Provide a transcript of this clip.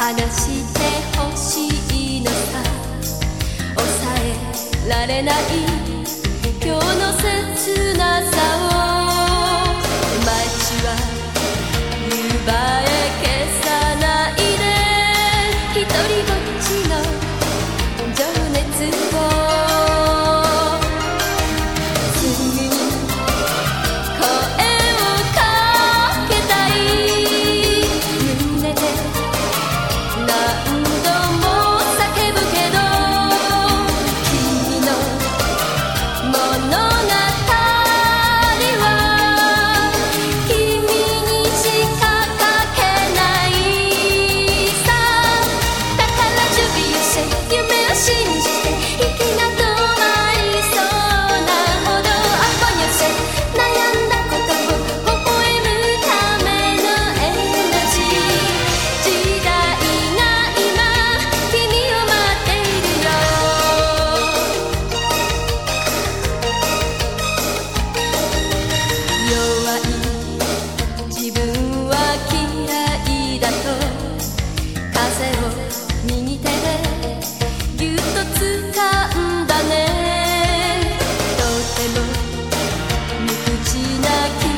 話してほしいのさ。抑えられない無口な君